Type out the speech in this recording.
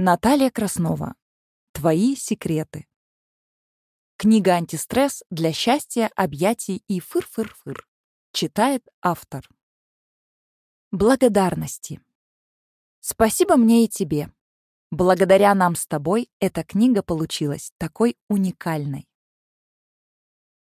Наталья Краснова. Твои секреты. Книга «Антистресс» для счастья, объятий и фыр-фыр-фыр. Читает автор. Благодарности. Спасибо мне и тебе. Благодаря нам с тобой эта книга получилась такой уникальной.